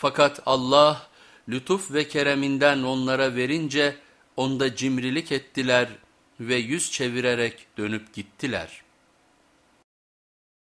Fakat Allah lütuf ve kereminden onlara verince onda cimrilik ettiler ve yüz çevirerek dönüp gittiler.''